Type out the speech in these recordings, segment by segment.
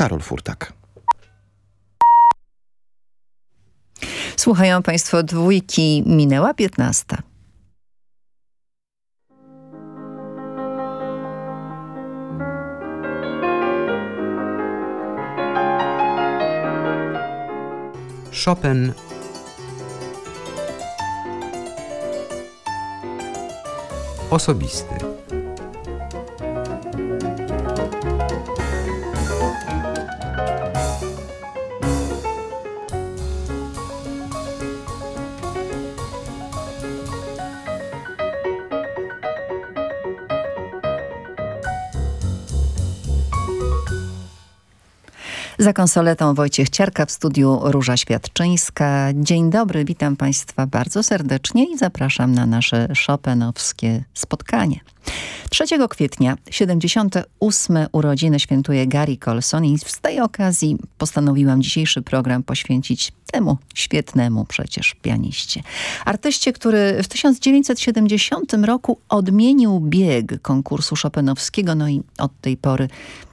Karol Furtak. Słuchają Państwo dwójki, minęła piętnasta. Chopin osobisty. Za konsoletą Wojciech Ciarka w studiu Róża Świadczyńska. Dzień dobry, witam Państwa bardzo serdecznie i zapraszam na nasze szopenowskie spotkanie. 3 kwietnia 78. urodziny świętuje Gary Colson i z tej okazji postanowiłam dzisiejszy program poświęcić temu świetnemu przecież pianiście. Artyście, który w 1970 roku odmienił bieg konkursu Chopinowskiego, no i od tej pory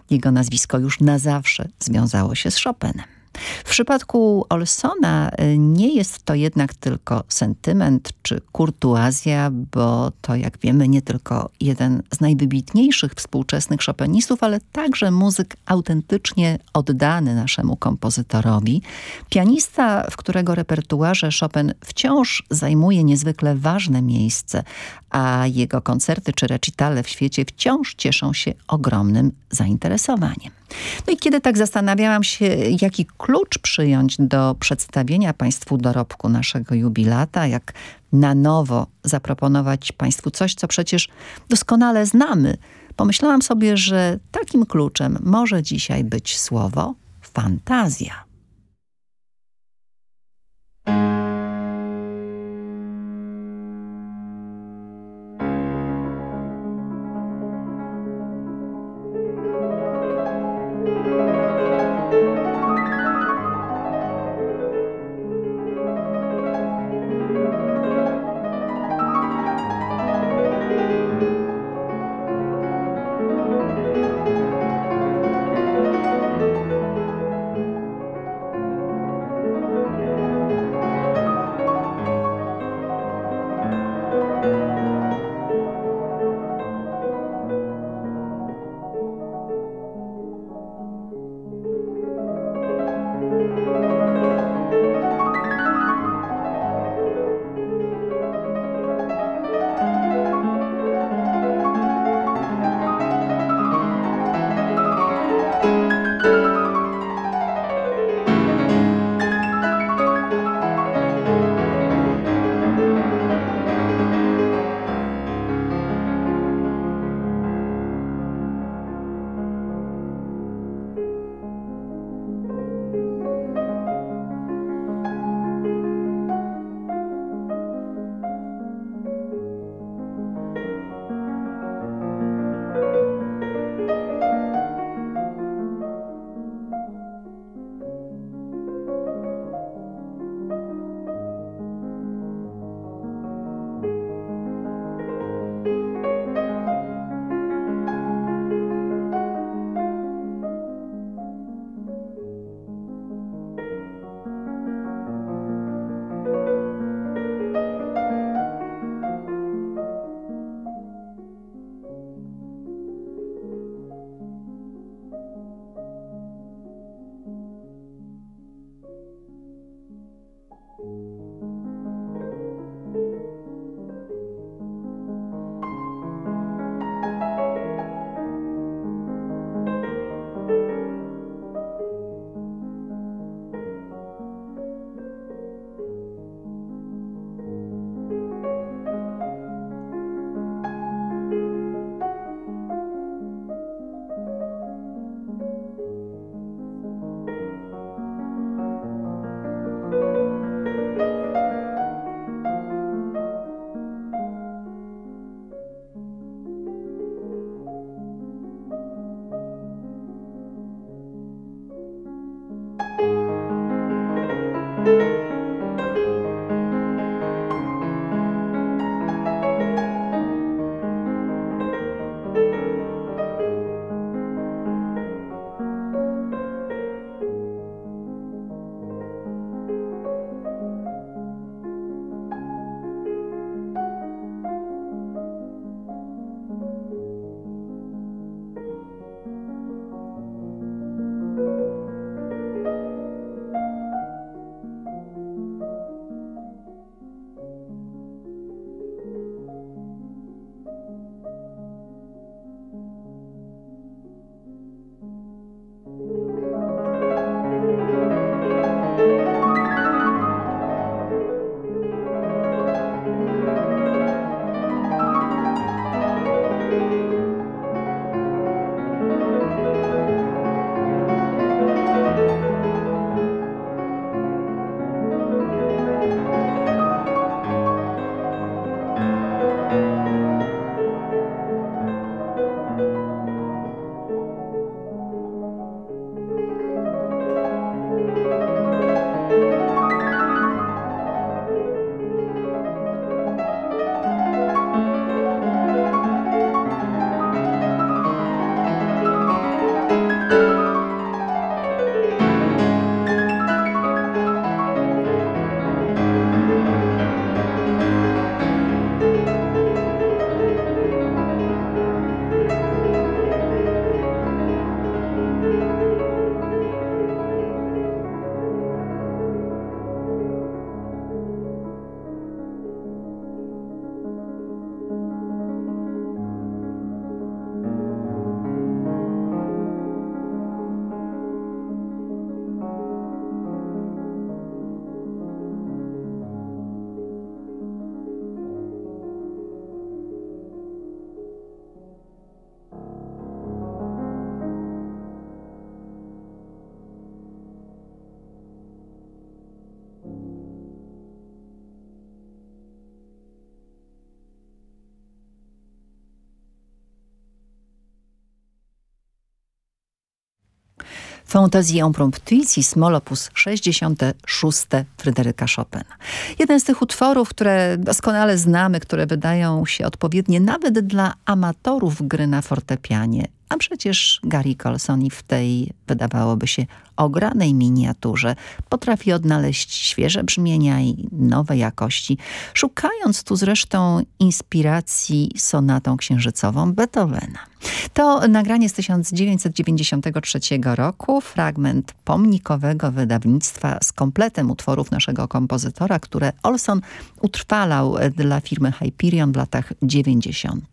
jego nazwisko już na zawsze związało się z Chopinem. W przypadku Olsona y, nie jest to jednak tylko sentyment czy kurtuazja, bo to jak wiemy nie tylko jeden z najwybitniejszych współczesnych Chopinistów, ale także muzyk autentycznie oddany naszemu kompozytorowi. Pianista, w którego repertuarze Chopin wciąż zajmuje niezwykle ważne miejsce, a jego koncerty czy recitale w świecie wciąż cieszą się ogromnym zainteresowaniem. No i kiedy tak zastanawiałam się, jaki klucz przyjąć do przedstawienia Państwu dorobku naszego jubilata, jak na nowo zaproponować Państwu coś, co przecież doskonale znamy, pomyślałam sobie, że takim kluczem może dzisiaj być słowo fantazja. Fantazji impromptuicji Small Opus 66 Fryderyka Chopina. Jeden z tych utworów, które doskonale znamy, które wydają się odpowiednie nawet dla amatorów gry na fortepianie. A przecież Gary Colson i w tej, wydawałoby się, ogranej miniaturze potrafi odnaleźć świeże brzmienia i nowe jakości, szukając tu zresztą inspiracji sonatą księżycową Beethovena. To nagranie z 1993 roku, fragment pomnikowego wydawnictwa z kompletem utworów naszego kompozytora, które Olson utrwalał dla firmy Hyperion w latach 90.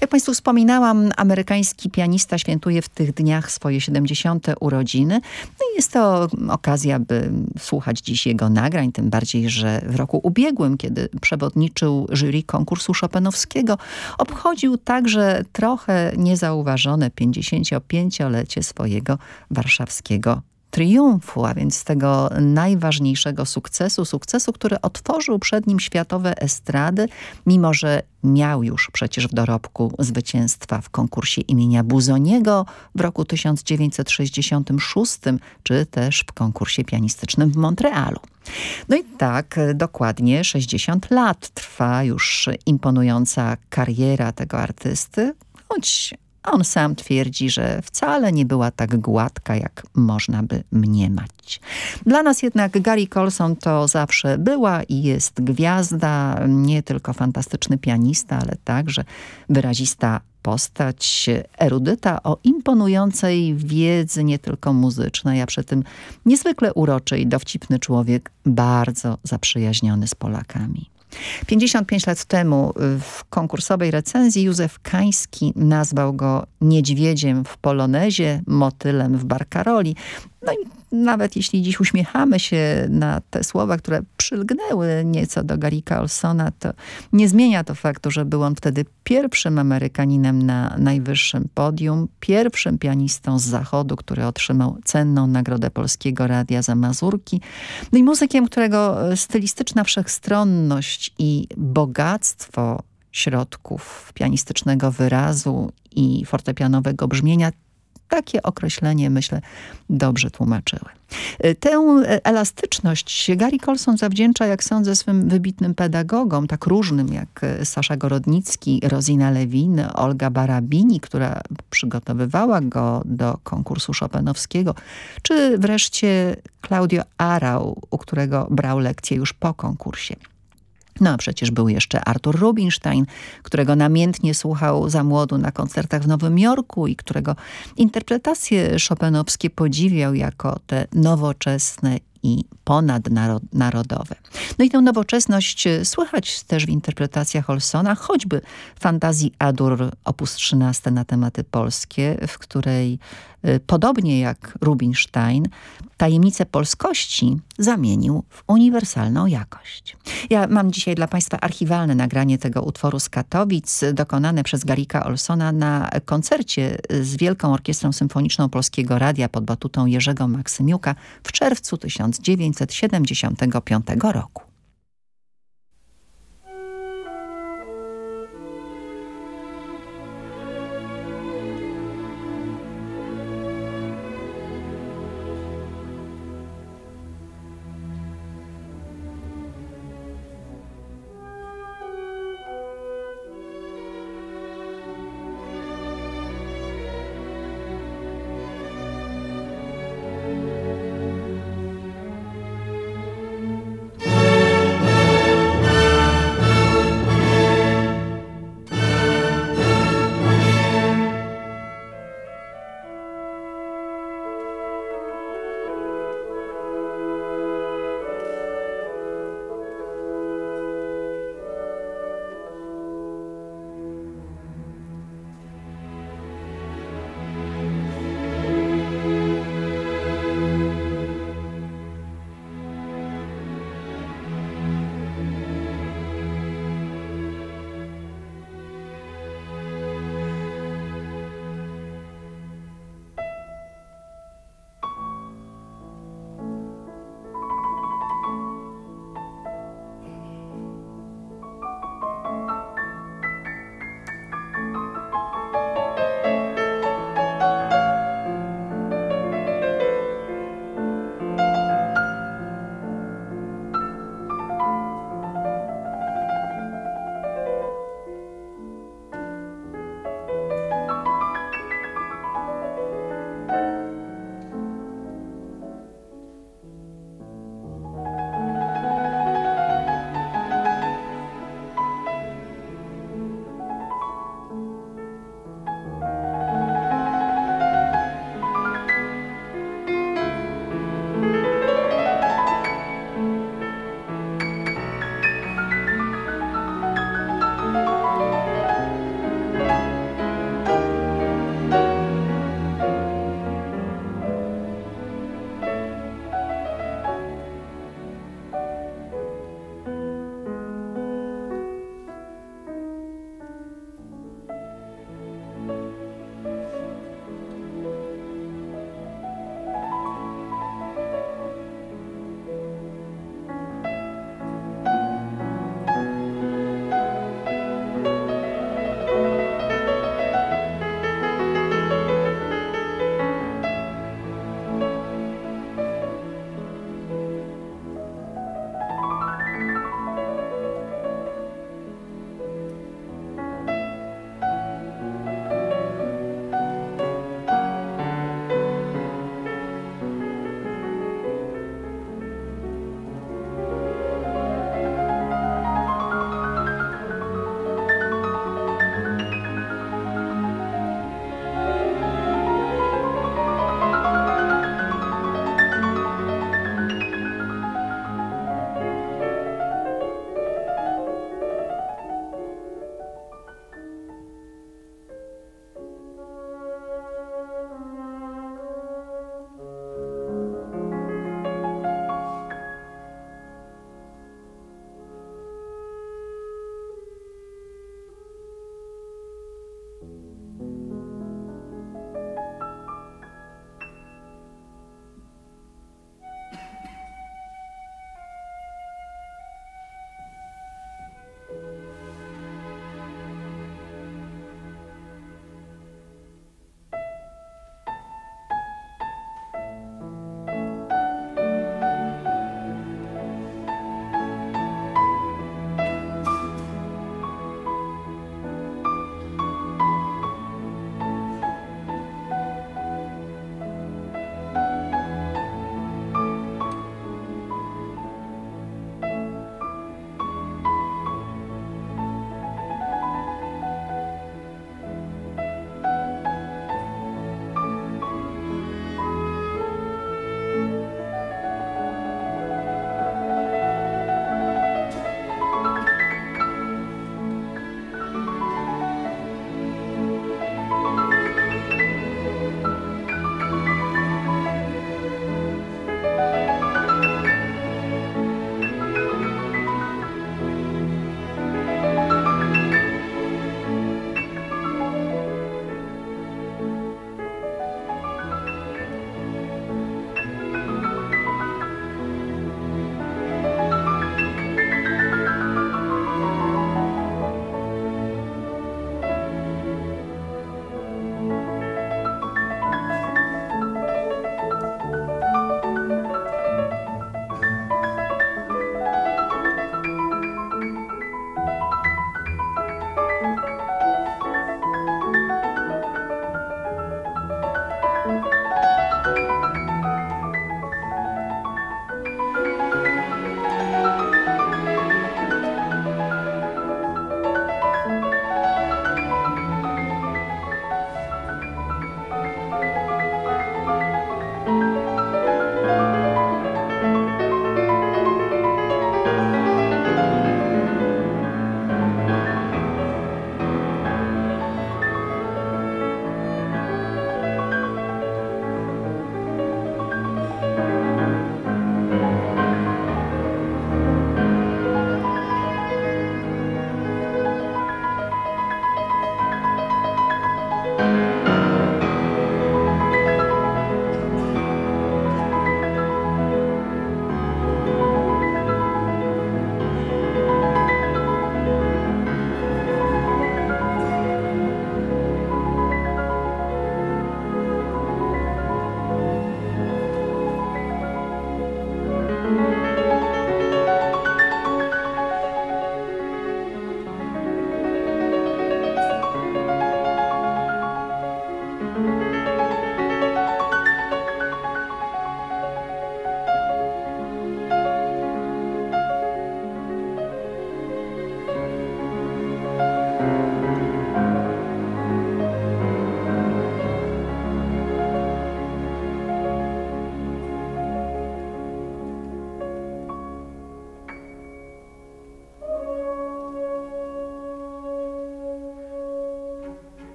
Jak Państwu wspominałam, amerykański pianista świętuje w tych dniach swoje 70. urodziny. No i jest to okazja, by słuchać dziś jego nagrań, tym bardziej, że w roku ubiegłym, kiedy przewodniczył jury konkursu Chopinowskiego, obchodził także trochę niezauważone 55-lecie swojego warszawskiego triumfu, a więc tego najważniejszego sukcesu, sukcesu, który otworzył przed nim światowe estrady, mimo że miał już przecież w dorobku zwycięstwa w konkursie imienia Buzoniego w roku 1966, czy też w konkursie pianistycznym w Montrealu. No i tak dokładnie 60 lat trwa już imponująca kariera tego artysty, choć on sam twierdzi, że wcale nie była tak gładka, jak można by mniemać. Dla nas jednak Gary Colson to zawsze była i jest gwiazda, nie tylko fantastyczny pianista, ale także wyrazista postać erudyta o imponującej wiedzy nie tylko muzycznej, a przy tym niezwykle uroczy i dowcipny człowiek, bardzo zaprzyjaźniony z Polakami. 55 lat temu w konkursowej recenzji Józef Kański nazwał go niedźwiedziem w polonezie, motylem w barkaroli. No i nawet jeśli dziś uśmiechamy się na te słowa, które przylgnęły nieco do Gary Carlsona, to nie zmienia to faktu, że był on wtedy pierwszym Amerykaninem na najwyższym podium, pierwszym pianistą z zachodu, który otrzymał cenną nagrodę Polskiego Radia za Mazurki, no i muzykiem, którego stylistyczna wszechstronność i bogactwo środków pianistycznego wyrazu i fortepianowego brzmienia takie określenie, myślę, dobrze tłumaczyły. Y, tę elastyczność Gary Colson zawdzięcza, jak sądzę, swym wybitnym pedagogom, tak różnym jak y, Sasza Gorodnicki, Rosina Lewin, Olga Barabini, która przygotowywała go do konkursu Chopinowskiego, czy wreszcie Claudio Arau, u którego brał lekcje już po konkursie. No a przecież był jeszcze Artur Rubinstein, którego namiętnie słuchał za młodu na koncertach w Nowym Jorku i którego interpretacje chopinowskie podziwiał jako te nowoczesne i ponadnarodowe. No i tę nowoczesność słychać też w interpretacjach Olsona, choćby fantazji Adur op. 13 na tematy polskie, w której podobnie jak Rubinstein tajemnicę polskości zamienił w uniwersalną jakość. Ja mam dzisiaj dla Państwa archiwalne nagranie tego utworu z Katowic, dokonane przez Garika Olsona na koncercie z Wielką Orkiestrą Symfoniczną Polskiego Radia pod batutą Jerzego Maksymiuka w czerwcu 1975 roku.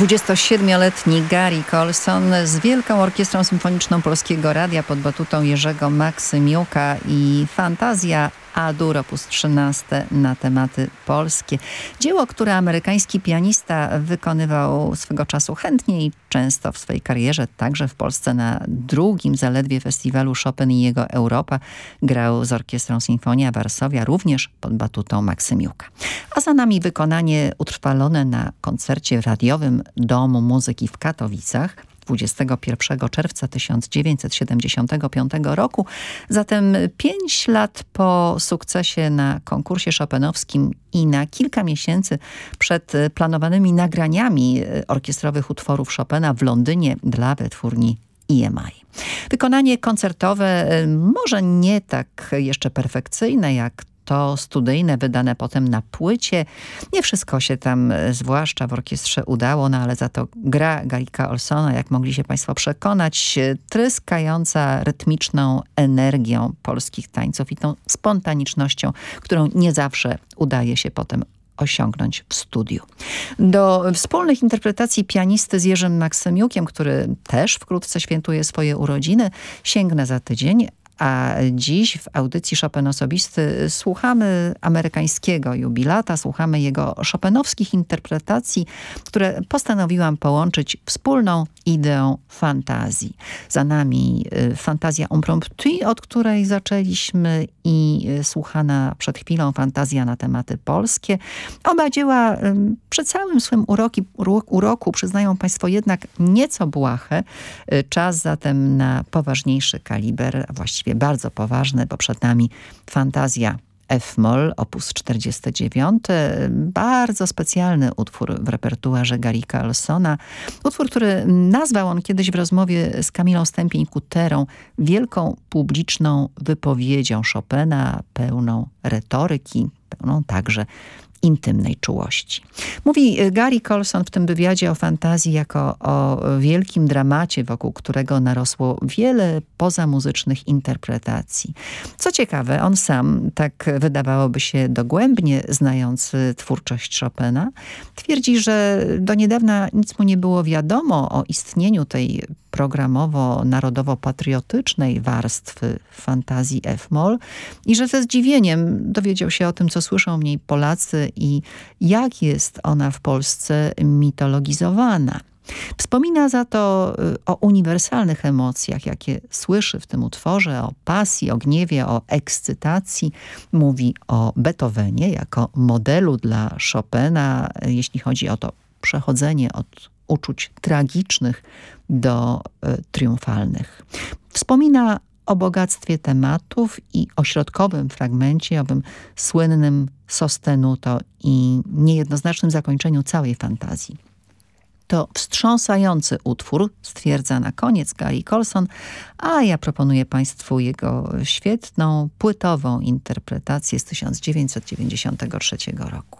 27-letni Gary Colson z Wielką Orkiestrą Symfoniczną Polskiego Radia pod batutą Jerzego Maksymiuka i Fantazja A-dur op. 13 na tematy polskie. Dzieło, które amerykański pianista wykonywał swego czasu chętnie i często w swojej karierze, także w Polsce na drugim zaledwie festiwalu Chopin i jego Europa grał z Orkiestrą Sinfonia Warszawia, również pod batutą Maksymiuka. A za nami wykonanie utrwalone na koncercie radiowym Domu Muzyki w Katowicach 21 czerwca 1975 roku. Zatem pięć lat po sukcesie na konkursie szopenowskim i na kilka miesięcy przed planowanymi nagraniami orkiestrowych utworów Chopina w Londynie dla wytwórni EMI. Wykonanie koncertowe może nie tak jeszcze perfekcyjne jak to studyjne, wydane potem na płycie. Nie wszystko się tam, e, zwłaszcza w orkiestrze, udało, no ale za to gra Garika Olsona, jak mogli się Państwo przekonać, e, tryskająca rytmiczną energią polskich tańców i tą spontanicznością, którą nie zawsze udaje się potem osiągnąć w studiu. Do wspólnych interpretacji pianisty z Jerzym Maksymiukiem, który też wkrótce świętuje swoje urodziny, sięgnę za tydzień, a dziś w audycji Chopin Osobisty słuchamy amerykańskiego jubilata, słuchamy jego chopinowskich interpretacji, które postanowiłam połączyć wspólną ideą fantazji. Za nami y, fantazja impromptu, od której zaczęliśmy i y, słuchana przed chwilą fantazja na tematy polskie. Oba dzieła przy całym swym uroki, uroku przyznają Państwo jednak nieco błahe. Y, czas zatem na poważniejszy kaliber, a właściwie bardzo poważny, bo przed nami fantazja F-moll, op. 49. Bardzo specjalny utwór w repertuarze Gary Carlsona. Utwór, który nazwał on kiedyś w rozmowie z Kamilą Stępień-Kuterą wielką publiczną wypowiedzią Chopina, pełną retoryki, pełną także intymnej czułości. Mówi y, Gary Colson w tym wywiadzie o fantazji jako o wielkim dramacie, wokół którego narosło wiele pozamuzycznych interpretacji. Co ciekawe, on sam, tak wydawałoby się dogłębnie znający twórczość Chopina, twierdzi, że do niedawna nic mu nie było wiadomo o istnieniu tej programowo-narodowo-patriotycznej warstwy fantazji F-moll i że ze zdziwieniem dowiedział się o tym, co słyszą w niej Polacy i jak jest ona w Polsce mitologizowana. Wspomina za to y, o uniwersalnych emocjach, jakie słyszy w tym utworze, o pasji, o gniewie, o ekscytacji. Mówi o Beethovenie jako modelu dla Chopina, jeśli chodzi o to przechodzenie od uczuć tragicznych do y, triumfalnych. Wspomina o bogactwie tematów i o środkowym fragmencie, owym słynnym sostenuto i niejednoznacznym zakończeniu całej fantazji. To wstrząsający utwór, stwierdza na koniec Gary Colson, a ja proponuję Państwu jego świetną, płytową interpretację z 1993 roku.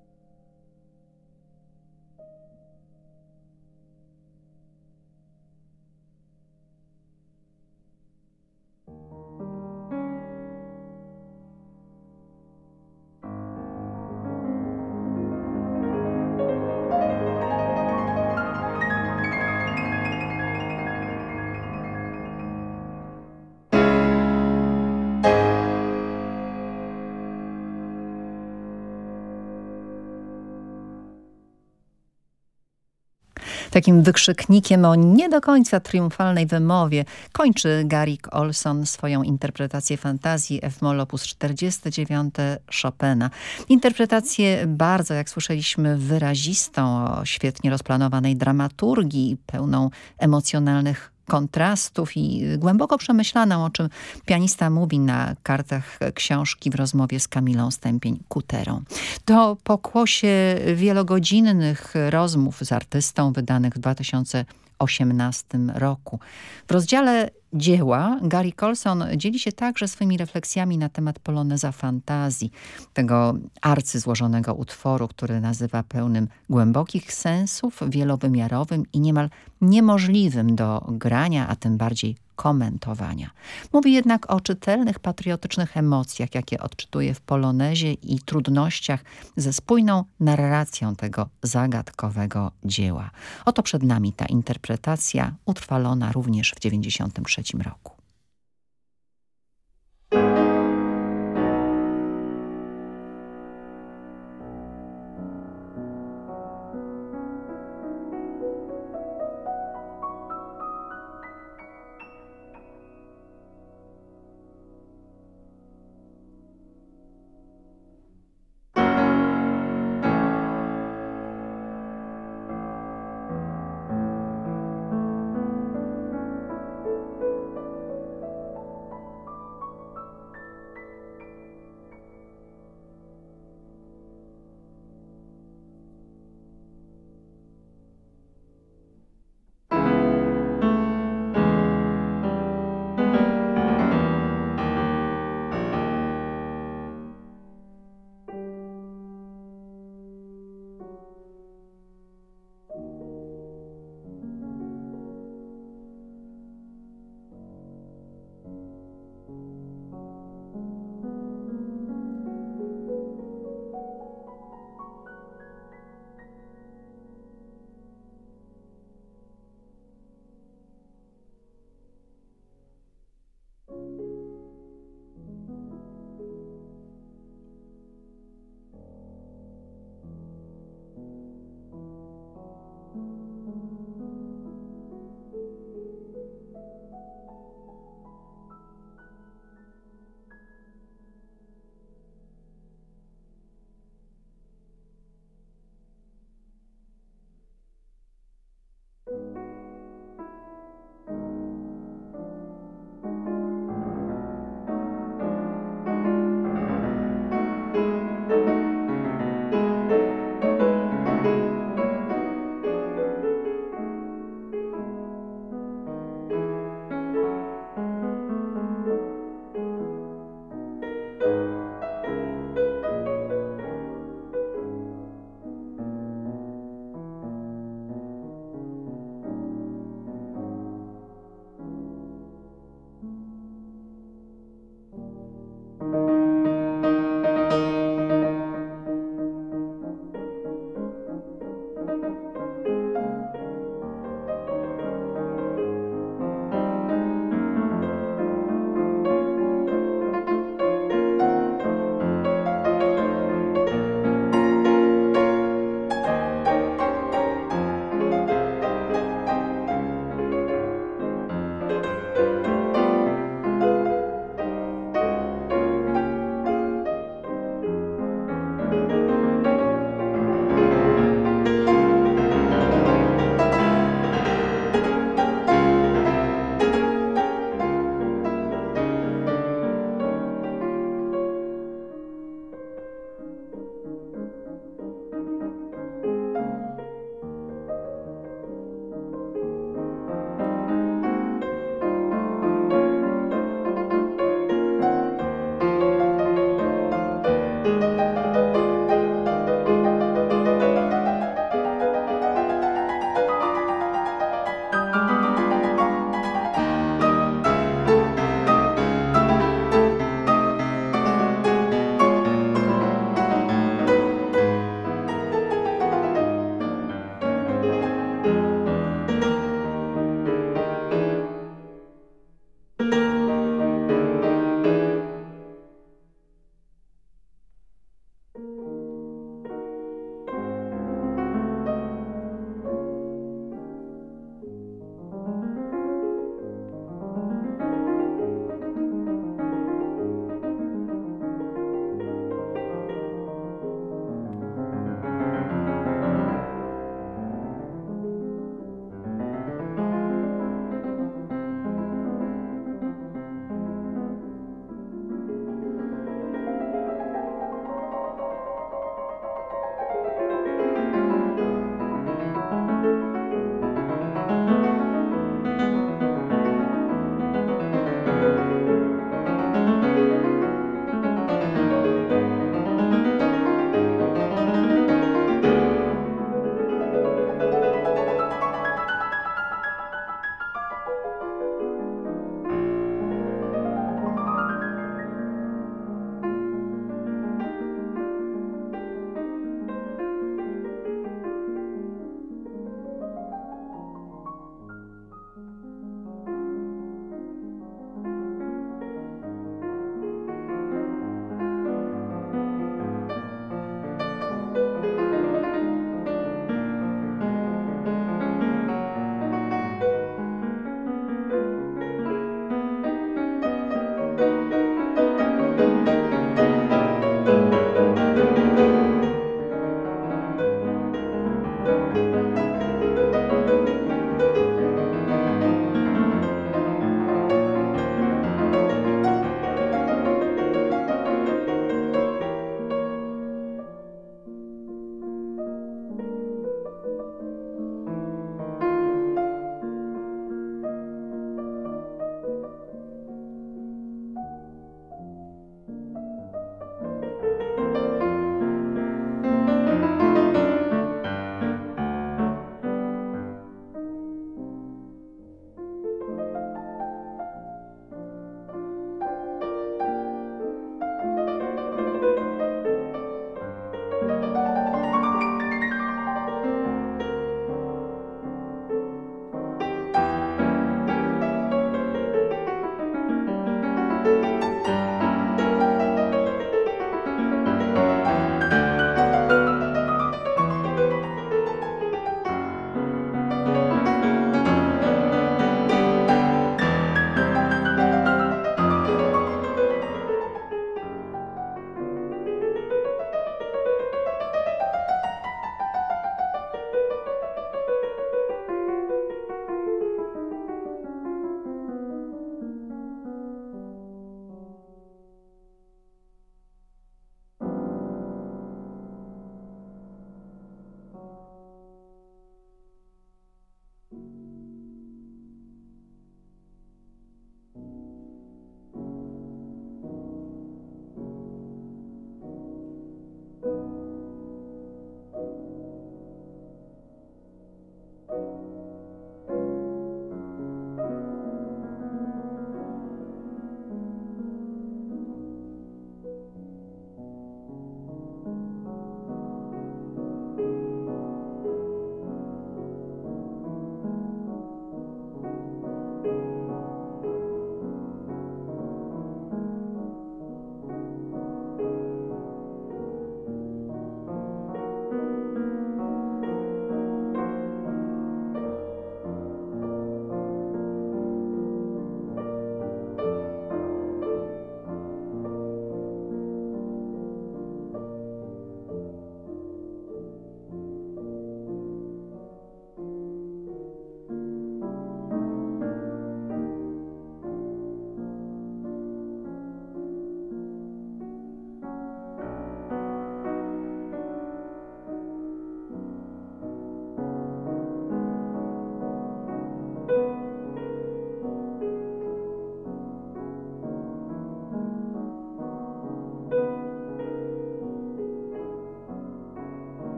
Takim wykrzyknikiem o nie do końca triumfalnej wymowie kończy Garik Olson swoją interpretację fantazji F-moll op. 49 Chopina. Interpretację bardzo, jak słyszeliśmy, wyrazistą, o świetnie rozplanowanej dramaturgii, pełną emocjonalnych kontrastów i głęboko przemyślaną, o czym pianista mówi na kartach książki w rozmowie z Kamilą Stępień-Kuterą. To pokłosie wielogodzinnych rozmów z artystą wydanych w 2018 roku. W rozdziale dzieła. Gary Colson dzieli się także swoimi refleksjami na temat poloneza fantazji, tego arcyzłożonego utworu, który nazywa pełnym głębokich sensów, wielowymiarowym i niemal niemożliwym do grania, a tym bardziej komentowania. Mówi jednak o czytelnych, patriotycznych emocjach, jakie odczytuje w polonezie i trudnościach ze spójną narracją tego zagadkowego dzieła. Oto przed nami ta interpretacja, utrwalona również w 1993 roku.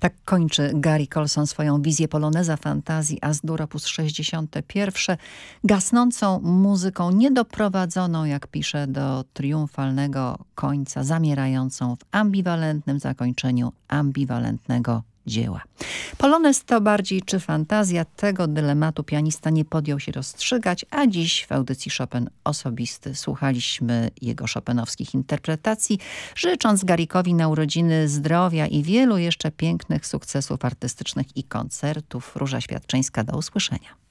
Tak kończy Gary Colson swoją wizję poloneza fantazji Azdur op. 61, gasnącą muzyką niedoprowadzoną, jak pisze, do triumfalnego końca, zamierającą w ambiwalentnym zakończeniu ambiwalentnego dzieła. Polonez to bardziej czy fantazja? Tego dylematu pianista nie podjął się rozstrzygać, a dziś w audycji Chopin osobisty słuchaliśmy jego chopinowskich interpretacji, życząc Garikowi na urodziny zdrowia i wielu jeszcze pięknych sukcesów artystycznych i koncertów. Róża Świadczyńska, do usłyszenia.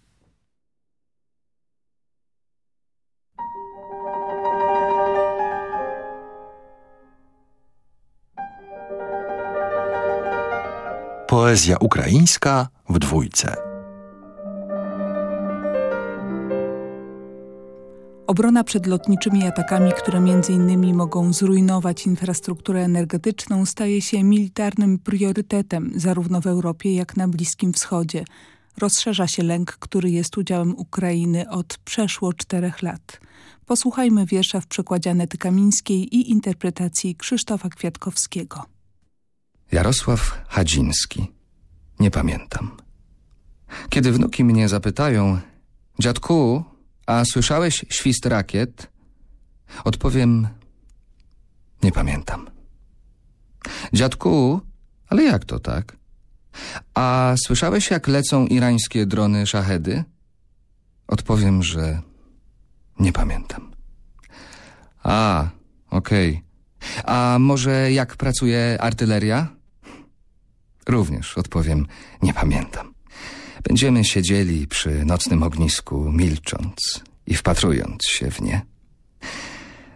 Poezja ukraińska w dwójce. Obrona przed lotniczymi atakami, które m.in. mogą zrujnować infrastrukturę energetyczną, staje się militarnym priorytetem zarówno w Europie, jak na Bliskim Wschodzie. Rozszerza się lęk, który jest udziałem Ukrainy od przeszło czterech lat. Posłuchajmy wiersza w przekładzie Anety Kamińskiej i interpretacji Krzysztofa Kwiatkowskiego. Jarosław Hadziński. Nie pamiętam. Kiedy wnuki mnie zapytają, dziadku, a słyszałeś świst rakiet? Odpowiem, nie pamiętam. Dziadku, ale jak to tak? A słyszałeś, jak lecą irańskie drony szachedy? Odpowiem, że nie pamiętam. A, okej. Okay. A może jak pracuje artyleria? Również odpowiem, nie pamiętam. Będziemy siedzieli przy nocnym ognisku, milcząc i wpatrując się w nie.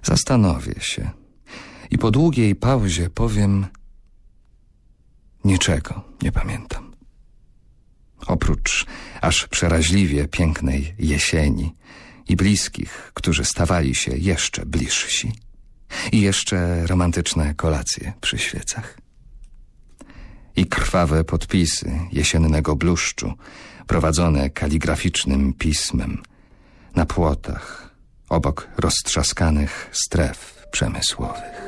Zastanowię się i po długiej pauzie powiem niczego nie pamiętam. Oprócz aż przeraźliwie pięknej jesieni i bliskich, którzy stawali się jeszcze bliżsi. I jeszcze romantyczne kolacje przy świecach i krw krwawe podpisy jesiennego bluszczu, prowadzone kaligraficznym pismem, na płotach, obok roztrzaskanych stref przemysłowych.